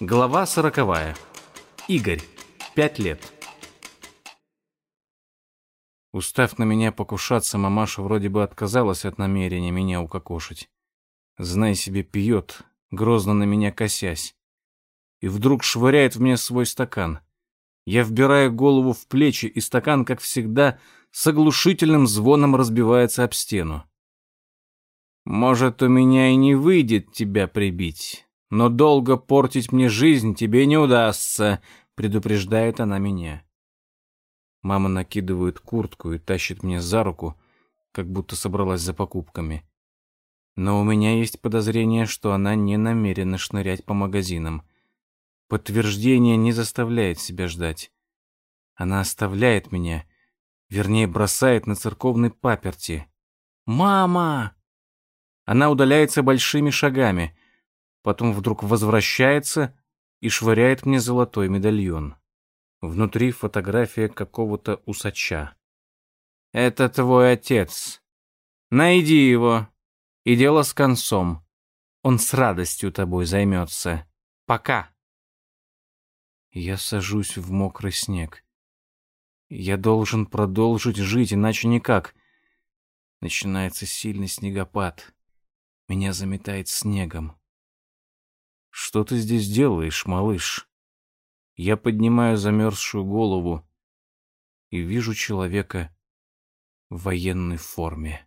Глава сороковая. Игорь. Пять лет. Устав на меня покушаться, мамаша вроде бы отказалась от намерения меня укокошить. Знай себе, пьет, грозно на меня косясь. И вдруг швыряет в меня свой стакан. Я вбираю голову в плечи, и стакан, как всегда, с оглушительным звоном разбивается об стену. «Может, у меня и не выйдет тебя прибить, но долго портить мне жизнь тебе не удастся», — предупреждает она меня. Мама накидывает куртку и тащит меня за руку, как будто собралась за покупками. Но у меня есть подозрение, что она не намерена шнырять по магазинам. Подтверждение не заставляет себя ждать. Она оставляет меня, вернее, бросает на церковной паперти. «Мама!» Она удаляется большими шагами, потом вдруг возвращается и швыряет мне золотой медальон. Внутри фотография какого-то усача. «Это твой отец. Найди его. И дело с концом. Он с радостью тобой займется. Пока». Я сажусь в мокрый снег. Я должен продолжить жить, иначе никак. Начинается сильный снегопад. Меня заметает снегом. «Что ты здесь делаешь, малыш?» Я поднимаю замерзшую голову и вижу человека в военной форме.